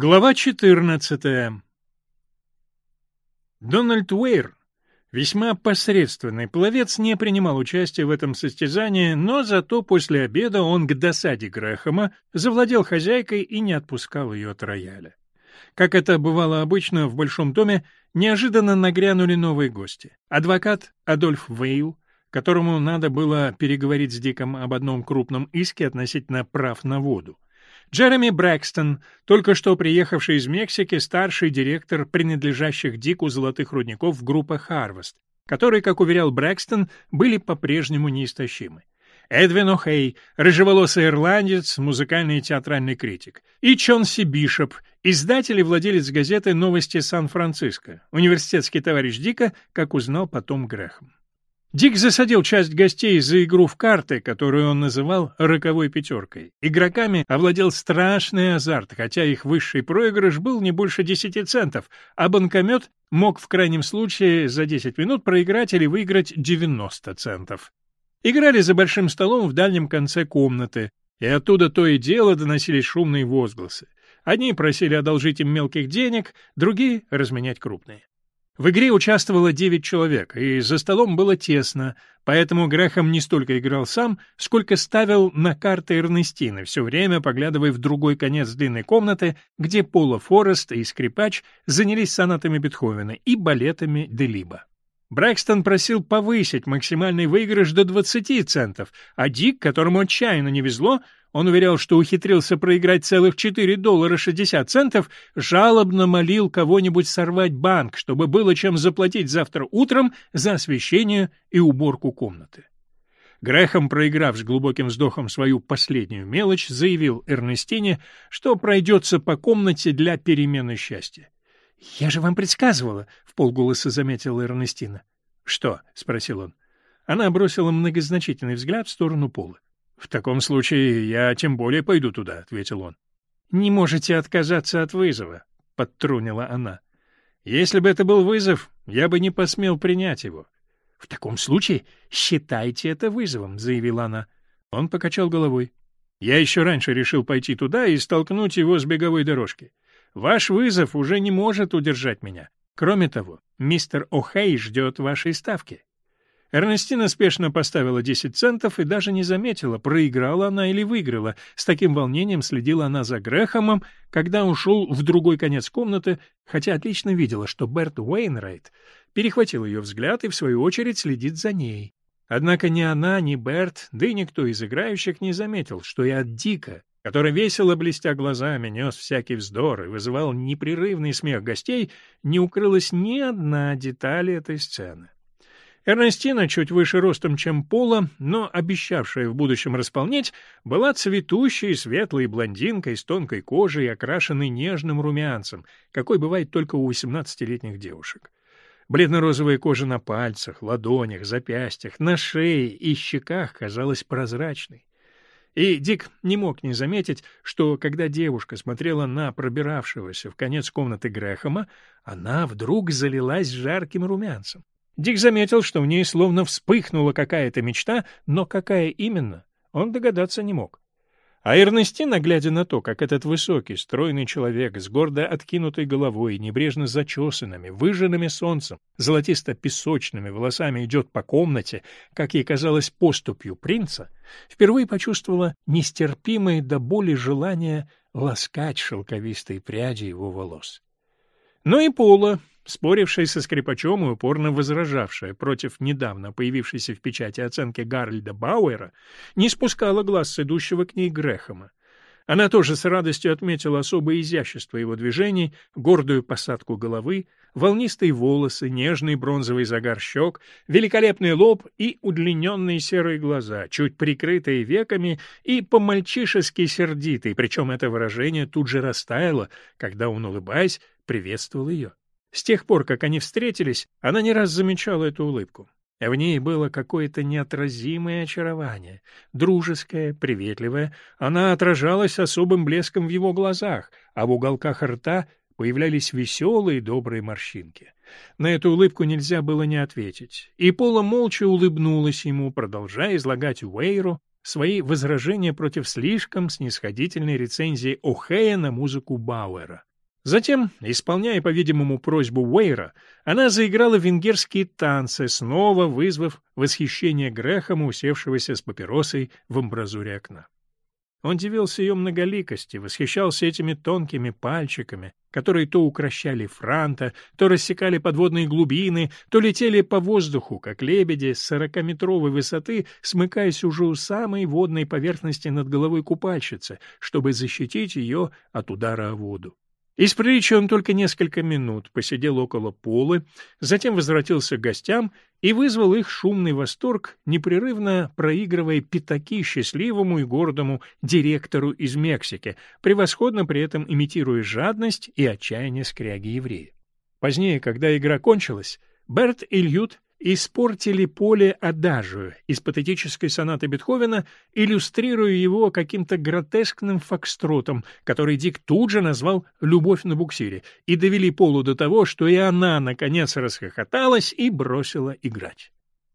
Глава 14. Дональд Уэйр, весьма посредственный пловец, не принимал участия в этом состязании, но зато после обеда он к досаде Грэхэма завладел хозяйкой и не отпускал ее от рояля. Как это бывало обычно в большом доме, неожиданно нагрянули новые гости. Адвокат Адольф Вейл, которому надо было переговорить с Диком об одном крупном иске относительно прав на воду. Джереми Брэкстон, только что приехавший из Мексики старший директор принадлежащих Дику золотых рудников группы «Харвест», которые, как уверял Брэкстон, были по-прежнему неистощимы. Эдвин О'Хей, рыжеволосый ирландец, музыкальный и театральный критик. И Чонси Бишоп, издатель и владелец газеты «Новости Сан-Франциско», университетский товарищ Дика, как узнал потом Грехом. Дик засадил часть гостей за игру в карты, которую он называл «роковой пятеркой». Игроками овладел страшный азарт, хотя их высший проигрыш был не больше 10 центов, а банкомет мог в крайнем случае за 10 минут проиграть или выиграть 90 центов. Играли за большим столом в дальнем конце комнаты, и оттуда то и дело доносились шумные возгласы. Одни просили одолжить им мелких денег, другие — разменять крупные. В игре участвовало 9 человек, и за столом было тесно, поэтому Грехом не столько играл сам, сколько ставил на карты Эрнестины, все время поглядывая в другой конец длинной комнаты, где Пола Форест и скрипач занялись сонатами Бетховена и балетами Делиба. Брэкстон просил повысить максимальный выигрыш до 20 центов, а Дик, которому отчаянно не везло, он уверял, что ухитрился проиграть целых 4 доллара 60 центов, жалобно молил кого-нибудь сорвать банк, чтобы было чем заплатить завтра утром за освещение и уборку комнаты. Грехом, проиграв с глубоким вздохом свою последнюю мелочь, заявил Эрнестине, что пройдется по комнате для перемены счастья. — Я же вам предсказывала, — в полголоса заметила Эрнестина. «Что — Что? — спросил он. Она бросила многозначительный взгляд в сторону пола. «В таком случае я тем более пойду туда», — ответил он. «Не можете отказаться от вызова», — подтрунила она. «Если бы это был вызов, я бы не посмел принять его». «В таком случае считайте это вызовом», — заявила она. Он покачал головой. «Я еще раньше решил пойти туда и столкнуть его с беговой дорожки. Ваш вызов уже не может удержать меня. Кроме того, мистер О'Хей ждет вашей ставки». Эрнестина спешно поставила 10 центов и даже не заметила, проиграла она или выиграла. С таким волнением следила она за Грэхэмом, когда ушел в другой конец комнаты, хотя отлично видела, что Берт Уэйнрайт перехватил ее взгляд и, в свою очередь, следит за ней. Однако ни она, ни Берт, да и никто из играющих не заметил, что и от Дика, который весело блестя глазами нес всякий вздор и вызывал непрерывный смех гостей, не укрылась ни одна деталь этой сцены. Эрнестина, чуть выше ростом, чем Пола, но обещавшая в будущем располнеть, была цветущей, светлой блондинкой с тонкой кожей, окрашенной нежным румянцем, какой бывает только у 18-летних девушек. Бледно-розовая кожа на пальцах, ладонях, запястьях, на шее и щеках казалась прозрачной. И Дик не мог не заметить, что когда девушка смотрела на пробиравшегося в конец комнаты Грэхэма, она вдруг залилась жарким румянцем. Дик заметил, что в ней словно вспыхнула какая-то мечта, но какая именно, он догадаться не мог. А Эрнестина, глядя на то, как этот высокий, стройный человек с гордо откинутой головой, и небрежно зачесанными, выжженными солнцем, золотисто-песочными волосами идет по комнате, как ей казалось поступью принца, впервые почувствовала нестерпимое до боли желание ласкать шелковистые пряди его волос. Но и Пола спорившая со скрипачом и упорно возражавшая против недавно появившейся в печати оценки Гарольда Бауэра, не спускала глаз с идущего к ней Грехема. Она тоже с радостью отметила особое изящество его движений, гордую посадку головы, волнистые волосы, нежный бронзовый загар щек, великолепный лоб и удлиненные серые глаза, чуть прикрытые веками и по-мальчишески сердитые, причем это выражение тут же растаяло, когда он, улыбаясь, приветствовал ее. С тех пор, как они встретились, она не раз замечала эту улыбку. А в ней было какое-то неотразимое очарование, дружеское, приветливое. Она отражалась особым блеском в его глазах, а в уголках рта появлялись веселые добрые морщинки. На эту улыбку нельзя было не ответить, и Пола молча улыбнулась ему, продолжая излагать Уэйру свои возражения против слишком снисходительной рецензии О'Хея на музыку Бауэра. Затем, исполняя, по-видимому, просьбу Уэйра, она заиграла венгерские танцы, снова вызвав восхищение Грэхэма, усевшегося с папиросой в амбразуре окна. Он дивился ее многоликости, восхищался этими тонкими пальчиками, которые то укращали франта, то рассекали подводные глубины, то летели по воздуху, как лебеди с сорокаметровой высоты, смыкаясь уже у самой водной поверхности над головой купальщицы, чтобы защитить ее от удара о воду. Из приличия он только несколько минут посидел около полы, затем возвратился к гостям и вызвал их шумный восторг, непрерывно проигрывая пятаки счастливому и гордому директору из Мексики, превосходно при этом имитируя жадность и отчаяние скряги еврея. Позднее, когда игра кончилась, Берт и Льют испортили поле адажию из патетической сонаты Бетховена, иллюстрируя его каким-то гротескным фокстротом, который Дик тут же назвал «Любовь на буксире», и довели Полу до того, что и она, наконец, расхохоталась и бросила играть.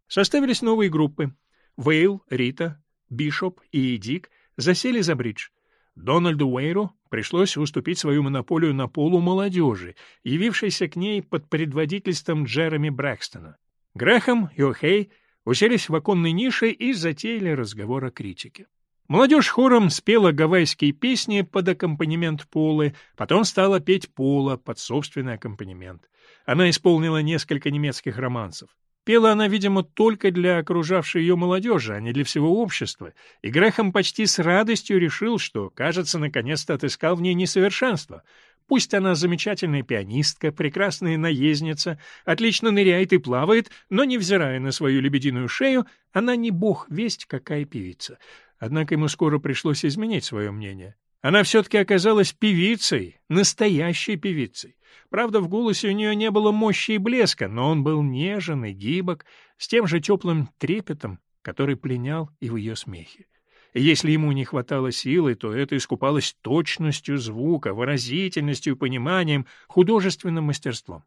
Составились новые группы. Вейл, Рита, Бишоп и Дик засели за бридж. Дональду Уэйру пришлось уступить свою монополию на полу молодежи, явившейся к ней под предводительством Джереми Брэкстона. Грэхэм и Охей уселись в оконной нише и затеяли разговор о критике. Молодежь хором спела гавайские песни под аккомпанемент Полы, потом стала петь Пола под собственный аккомпанемент. Она исполнила несколько немецких романсов. Пела она, видимо, только для окружавшей ее молодежи, а не для всего общества, и Грехом почти с радостью решил, что, кажется, наконец-то отыскал в ней несовершенство, Пусть она замечательная пианистка, прекрасная наездница, отлично ныряет и плавает, но, невзирая на свою лебединую шею, она не бог весть, какая певица. Однако ему скоро пришлось изменить свое мнение. Она все-таки оказалась певицей, настоящей певицей. Правда, в голосе у нее не было мощи и блеска, но он был нежен и гибок, с тем же теплым трепетом, который пленял и в ее смехе. Если ему не хватало силы, то это искупалось точностью звука, выразительностью, пониманием, художественным мастерством.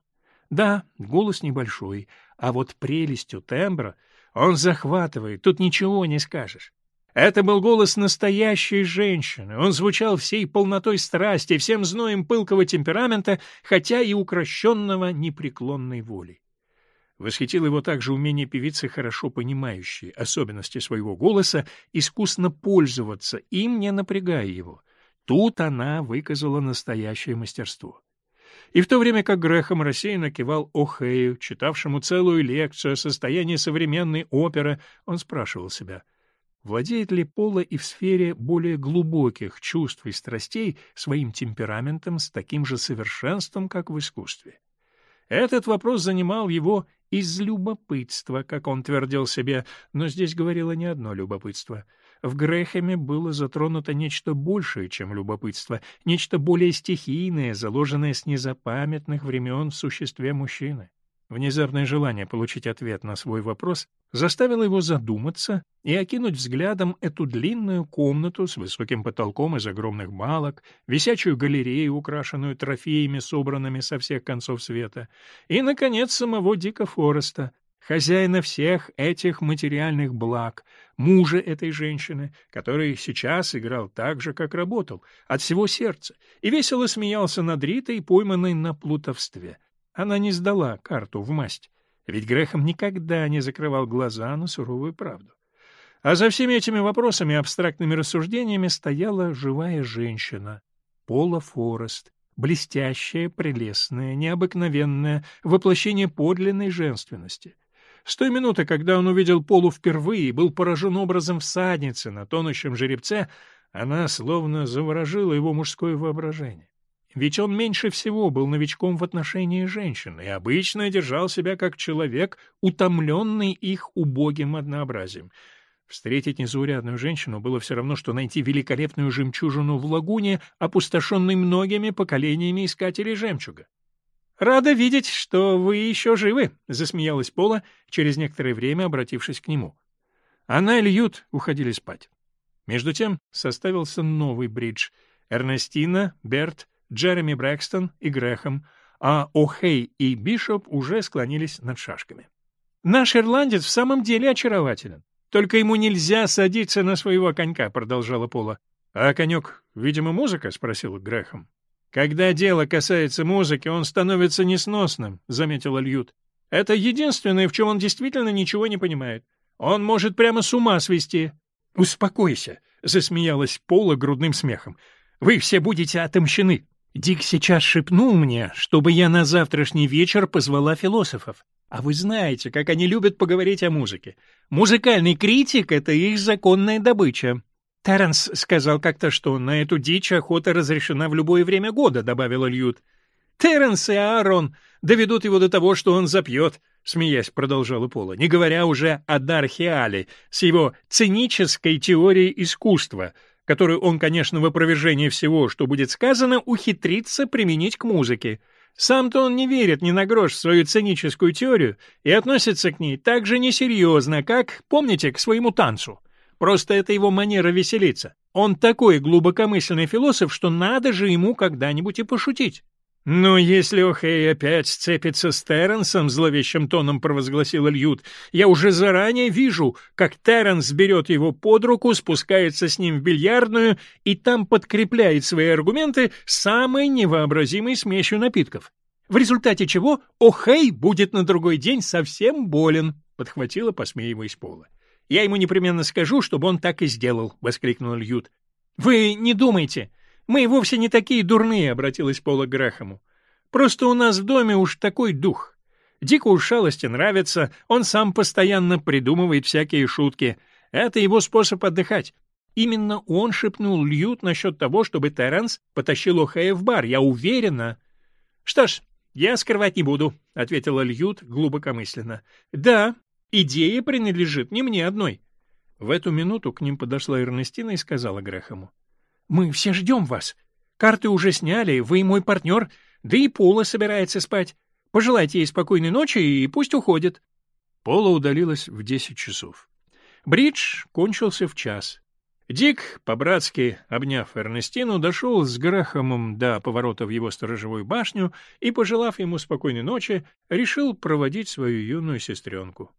Да, голос небольшой, а вот прелестью тембра он захватывает, тут ничего не скажешь. Это был голос настоящей женщины. Он звучал всей полнотой страсти, всем зноем пылкого темперамента, хотя и укращенного непреклонной волей. Восхитило его также умение певицы, хорошо понимающей особенности своего голоса, искусно пользоваться им, не напрягая его. Тут она выказала настоящее мастерство. И в то время как Грехом рассеянно кивал О'Хэю, читавшему целую лекцию о состоянии современной оперы, он спрашивал себя, владеет ли Пола и в сфере более глубоких чувств и страстей своим темпераментом с таким же совершенством, как в искусстве. Этот вопрос занимал его из любопытства, как он твердил себе, но здесь говорило не одно любопытство. В Грэхэме было затронуто нечто большее, чем любопытство, нечто более стихийное, заложенное с незапамятных времен в существе мужчины. Внезапное желание получить ответ на свой вопрос заставило его задуматься и окинуть взглядом эту длинную комнату с высоким потолком из огромных балок, висячую галерею, украшенную трофеями, собранными со всех концов света, и, наконец, самого Дика Фореста, хозяина всех этих материальных благ, мужа этой женщины, который сейчас играл так же, как работал, от всего сердца, и весело смеялся над Ритой, пойманной на плутовстве. Она не сдала карту в масть, ведь Грехом никогда не закрывал глаза на суровую правду. А за всеми этими вопросами и абстрактными рассуждениями стояла живая женщина, Пола Форест, блестящая, прелестная, необыкновенная воплощение подлинной женственности. С той минуты, когда он увидел Полу впервые и был поражен образом всадницы на тонущем жеребце, она словно заворожила его мужское воображение. Ведь он меньше всего был новичком в отношении женщин и обычно держал себя как человек, утомленный их убогим однообразием. Встретить незаурядную женщину было все равно, что найти великолепную жемчужину в лагуне, опустошенной многими поколениями искателей жемчуга. «Рада видеть, что вы еще живы», — засмеялась Пола, через некоторое время обратившись к нему. Она и Льют уходили спать. Между тем составился новый бридж. Эрнестина, Берт — Джереми Брэкстон и Грэхэм, а О'Хей и Бишоп уже склонились над шашками. «Наш ирландец в самом деле очарователен. Только ему нельзя садиться на своего конька», — продолжала Пола. «А конек, видимо, музыка?» — спросил Грэхэм. «Когда дело касается музыки, он становится несносным», — заметила Льют. «Это единственное, в чем он действительно ничего не понимает. Он может прямо с ума свести». «Успокойся», — засмеялась Пола грудным смехом. «Вы все будете отомщены». Дик сейчас шепнул мне, чтобы я на завтрашний вечер позвала философов. А вы знаете, как они любят поговорить о музыке. Музыкальный критик — это их законная добыча. Терренс сказал как-то, что на эту дичь охота разрешена в любое время года, — добавила Льют. Терренс и Аарон доведут его до того, что он запьет, — смеясь продолжала Пола, не говоря уже о Дархиале с его цинической теорией искусства — которую он, конечно, в опровержении всего, что будет сказано, ухитрится применить к музыке. Сам-то он не верит ни на грош в свою циническую теорию и относится к ней так же несерьезно, как, помните, к своему танцу. Просто это его манера веселиться. Он такой глубокомысленный философ, что надо же ему когда-нибудь и пошутить. «Ну, если Охей опять сцепится с Терренсом», — зловещим тоном провозгласила Льют, — «я уже заранее вижу, как Терренс берет его под руку, спускается с ним в бильярдную и там подкрепляет свои аргументы самой невообразимой смесью напитков. В результате чего Охей будет на другой день совсем болен», — подхватила, посмеиваясь Пола. «Я ему непременно скажу, чтобы он так и сделал», — воскликнул Льют. «Вы не думайте, мы вовсе не такие дурные, — обратилась Пола к Грэхэму. Просто у нас в доме уж такой дух. Дику шалости нравится, он сам постоянно придумывает всякие шутки. Это его способ отдыхать. Именно он шепнул Льют насчет того, чтобы Терренс потащил Охея в бар, я уверена. — Что ж, я скрывать не буду, — ответила Льют глубокомысленно. — Да, идея принадлежит не мне одной. В эту минуту к ним подошла Эрнестина и сказала Грэхэму. Мы все ждем вас. Карты уже сняли, вы и мой партнер, да и Пола собирается спать. Пожелайте ей спокойной ночи и пусть уходит». Пола удалилась в десять часов. Бридж кончился в час. Дик, по-братски обняв Эрнестину, дошел с Грахамом до поворота в его сторожевую башню и, пожелав ему спокойной ночи, решил проводить свою юную сестренку.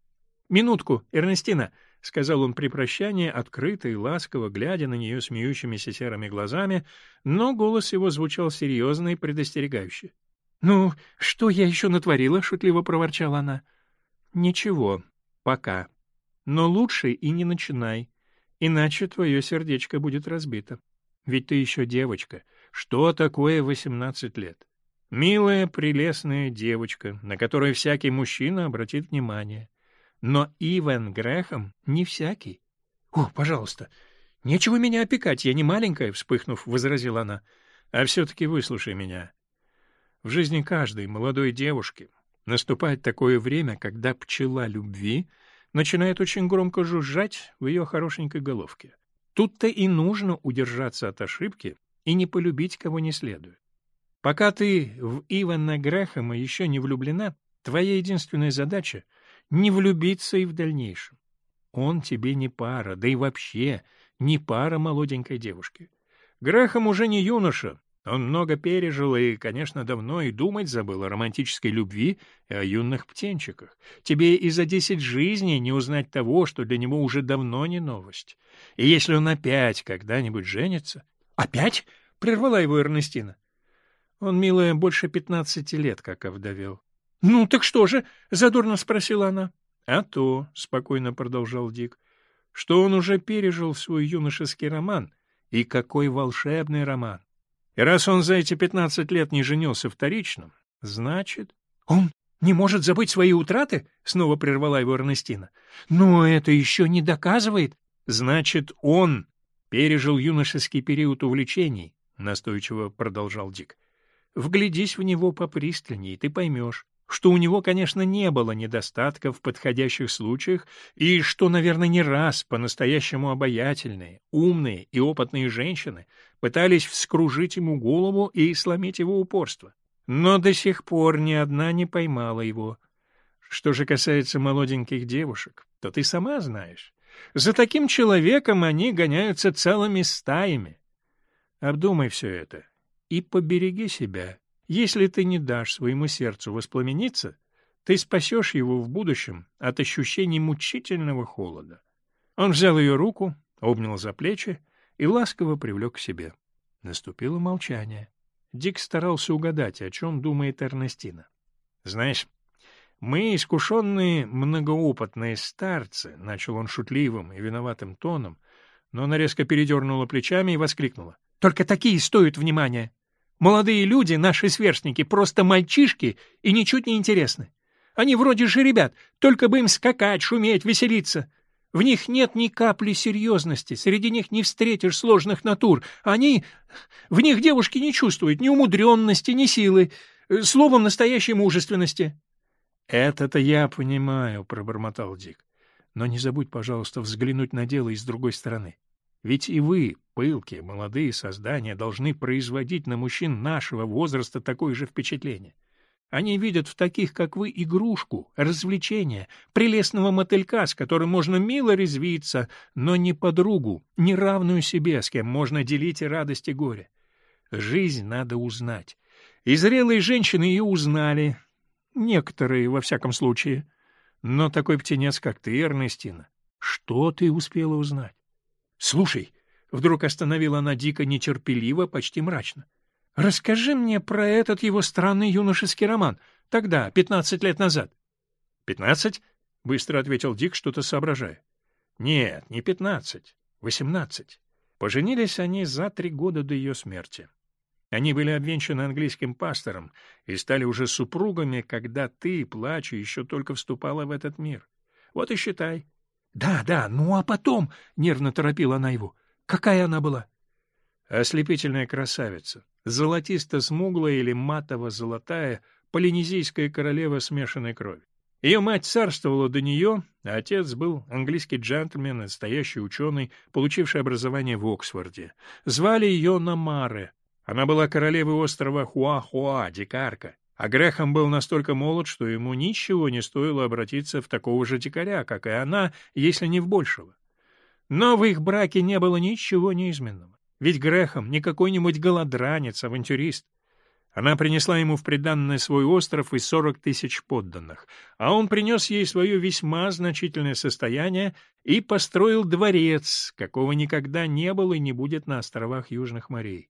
«Минутку, Эрнестина!» — сказал он при прощании, открыто и ласково, глядя на нее смеющимися серыми глазами, но голос его звучал серьезно и предостерегающе. — Ну, что я еще натворила? — шутливо проворчала она. — Ничего, пока. Но лучше и не начинай, иначе твое сердечко будет разбито. Ведь ты еще девочка. Что такое восемнадцать лет? Милая, прелестная девочка, на которую всякий мужчина обратит внимание. Но Ивен Грехом не всякий. — О, пожалуйста, нечего меня опекать, я не маленькая, — вспыхнув, возразила она. — А все-таки выслушай меня. В жизни каждой молодой девушки наступает такое время, когда пчела любви начинает очень громко жужжать в ее хорошенькой головке. Тут-то и нужно удержаться от ошибки и не полюбить, кого не следует. Пока ты в Ивана Грэхэма еще не влюблена, твоя единственная задача — не влюбиться и в дальнейшем. Он тебе не пара, да и вообще не пара молоденькой девушки. Грахам уже не юноша, он много пережил и, конечно, давно и думать забыл о романтической любви и о юных птенчиках. Тебе и за десять жизней не узнать того, что для него уже давно не новость. И если он опять когда-нибудь женится... — Опять? — прервала его Эрнестина. Он, милая, больше пятнадцати лет как овдовел. Ну, так что же? задорно спросила она. А то, спокойно продолжал Дик, что он уже пережил свой юношеский роман, и какой волшебный роман. И раз он за эти пятнадцать лет не женился вторичным, значит, он не может забыть свои утраты? Снова прервала его Эрнестина. Но это еще не доказывает. Значит, он пережил юношеский период увлечений, настойчиво продолжал Дик. Вглядись в него попристальнее, ты поймешь что у него, конечно, не было недостатков в подходящих случаях, и что, наверное, не раз по-настоящему обаятельные, умные и опытные женщины пытались вскружить ему голову и сломить его упорство. Но до сих пор ни одна не поймала его. Что же касается молоденьких девушек, то ты сама знаешь. За таким человеком они гоняются целыми стаями. Обдумай все это и побереги себя. Если ты не дашь своему сердцу воспламениться, ты спасешь его в будущем от ощущений мучительного холода. Он взял ее руку, обнял за плечи и ласково привлек к себе. Наступило молчание. Дик старался угадать, о чем думает Эрнестина. «Знаешь, мы, искушенные, многоопытные старцы», — начал он шутливым и виноватым тоном, но она резко передернула плечами и воскликнула. «Только такие стоят внимания!» Молодые люди, наши сверстники, просто мальчишки и ничуть не интересны. Они вроде же ребят, только бы им скакать, шуметь, веселиться. В них нет ни капли серьезности, среди них не встретишь сложных натур. Они... В них девушки не чувствуют ни умудренности, ни силы, э, словом, настоящей мужественности. — Это-то я понимаю, — пробормотал Дик. — Но не забудь, пожалуйста, взглянуть на дело и с другой стороны. Ведь и вы, пылкие, молодые создания, должны производить на мужчин нашего возраста такое же впечатление. Они видят в таких, как вы, игрушку, развлечение, прелестного мотылька, с которым можно мило резвиться, но не подругу, не равную себе, с кем можно делить и радость, и горе. Жизнь надо узнать. И зрелые женщины ее узнали. Некоторые, во всяком случае. Но такой птенец, как ты, Эрнестина, что ты успела узнать? «Слушай», — вдруг остановила она дико нетерпеливо, почти мрачно, — «расскажи мне про этот его странный юношеский роман, тогда, пятнадцать лет назад». «Пятнадцать?» — быстро ответил Дик, что-то соображая. «Нет, не пятнадцать, восемнадцать». Поженились они за три года до ее смерти. Они были обвенчаны английским пастором и стали уже супругами, когда ты, плача, еще только вступала в этот мир. Вот и считай, да, да, ну а потом, — нервно торопила она его, — какая она была? Ослепительная красавица, золотисто-смуглая или матово-золотая, полинезийская королева смешанной крови. Ее мать царствовала до нее, а отец был английский джентльмен, настоящий ученый, получивший образование в Оксфорде. Звали ее Намаре. Она была королевой острова Хуахуа, дикарка, а Грехом был настолько молод, что ему ничего не стоило обратиться в такого же дикаря, как и она, если не в большего. Но в их браке не было ничего неизменного. Ведь Грехом не какой-нибудь голодранец, авантюрист. Она принесла ему в приданное свой остров и 40 тысяч подданных, а он принес ей свое весьма значительное состояние и построил дворец, какого никогда не было и не будет на островах Южных морей.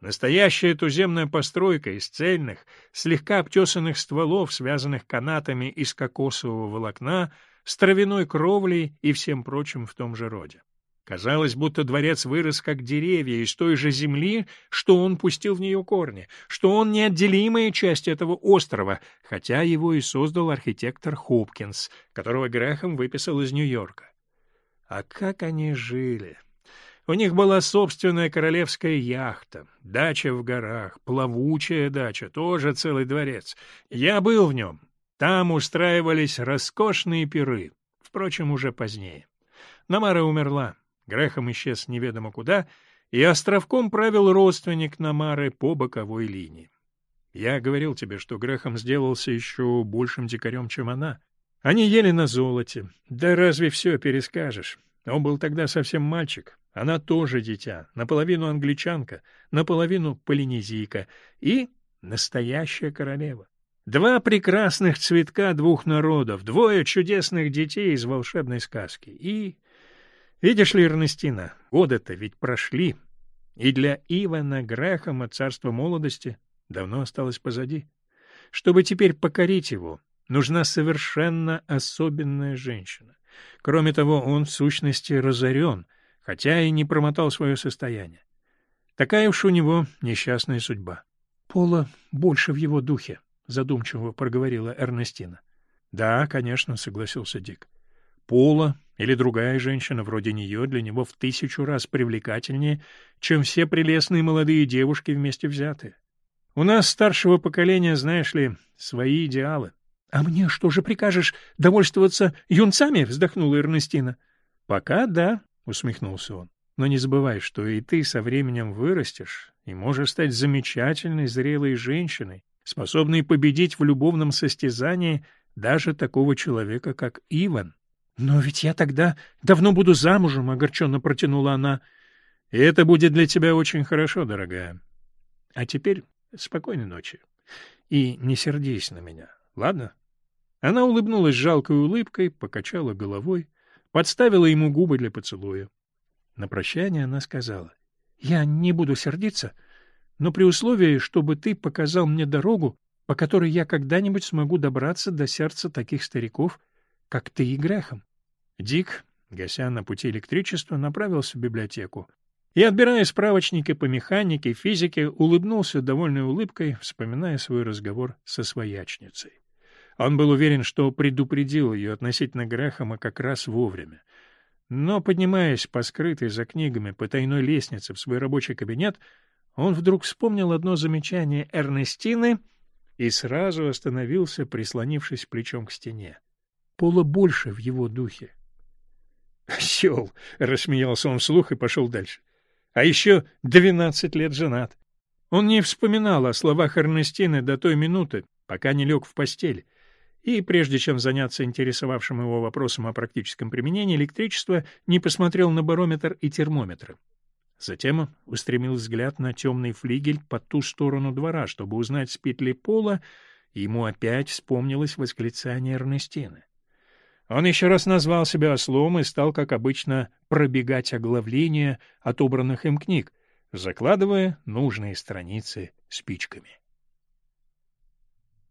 Настоящая туземная постройка из цельных, слегка обтесанных стволов, связанных канатами из кокосового волокна, с травяной кровлей и всем прочим в том же роде. Казалось, будто дворец вырос как деревья из той же земли, что он пустил в нее корни, что он неотделимая часть этого острова, хотя его и создал архитектор Хопкинс, которого Грахам выписал из Нью-Йорка. А как они жили! У них была собственная королевская яхта, дача в горах, плавучая дача, тоже целый дворец. Я был в нем. Там устраивались роскошные пиры, впрочем, уже позднее. Намара умерла, Грехом исчез неведомо куда, и островком правил родственник Намары по боковой линии. Я говорил тебе, что Грехом сделался еще большим дикарем, чем она. Они ели на золоте. Да разве все перескажешь? Он был тогда совсем мальчик. Она тоже дитя, наполовину англичанка, наполовину полинезийка и настоящая королева. Два прекрасных цветка двух народов, двое чудесных детей из волшебной сказки. И, видишь ли, Эрнестина, годы-то ведь прошли, и для Ивана Грэхэма царство молодости давно осталось позади. Чтобы теперь покорить его, нужна совершенно особенная женщина. Кроме того, он в сущности разорен — хотя и не промотал свое состояние. Такая уж у него несчастная судьба. «Пола больше в его духе», — задумчиво проговорила Эрнестина. «Да, конечно», — согласился Дик. «Пола или другая женщина вроде нее для него в тысячу раз привлекательнее, чем все прелестные молодые девушки вместе взятые. У нас старшего поколения, знаешь ли, свои идеалы». «А мне что же прикажешь, довольствоваться юнцами?» — вздохнула Эрнестина. «Пока да», усмехнулся он. Но не забывай, что и ты со временем вырастешь и можешь стать замечательной, зрелой женщиной, способной победить в любовном состязании даже такого человека, как Иван. «Но ведь я тогда давно буду замужем», — огорченно протянула она. «И это будет для тебя очень хорошо, дорогая. А теперь спокойной ночи. И не сердись на меня, ладно?» Она улыбнулась жалкой улыбкой, покачала головой подставила ему губы для поцелуя. На прощание она сказала, «Я не буду сердиться, но при условии, чтобы ты показал мне дорогу, по которой я когда-нибудь смогу добраться до сердца таких стариков, как ты и Грехом». Дик, гася на пути электричества, направился в библиотеку. И, отбирая справочники по механике, физике, улыбнулся довольной улыбкой, вспоминая свой разговор со своячницей. Он был уверен, что предупредил ее относительно Грэхэма как раз вовремя. Но, поднимаясь по скрытой за книгами потайной лестнице в свой рабочий кабинет, он вдруг вспомнил одно замечание Эрнестины и сразу остановился, прислонившись плечом к стене. Пола больше в его духе. Сел, — рассмеялся он вслух и пошел дальше. «А еще двенадцать лет женат». Он не вспоминал о словах Эрнестины до той минуты, пока не лег в постель, и, прежде чем заняться интересовавшим его вопросом о практическом применении электричества, не посмотрел на барометр и термометры. Затем устремил взгляд на темный флигель по ту сторону двора, чтобы узнать, спит ли Пола, и ему опять вспомнилось восклицание Эрнестины. Он еще раз назвал себя ослом и стал, как обычно, пробегать оглавления отобранных им книг, закладывая нужные страницы спичками.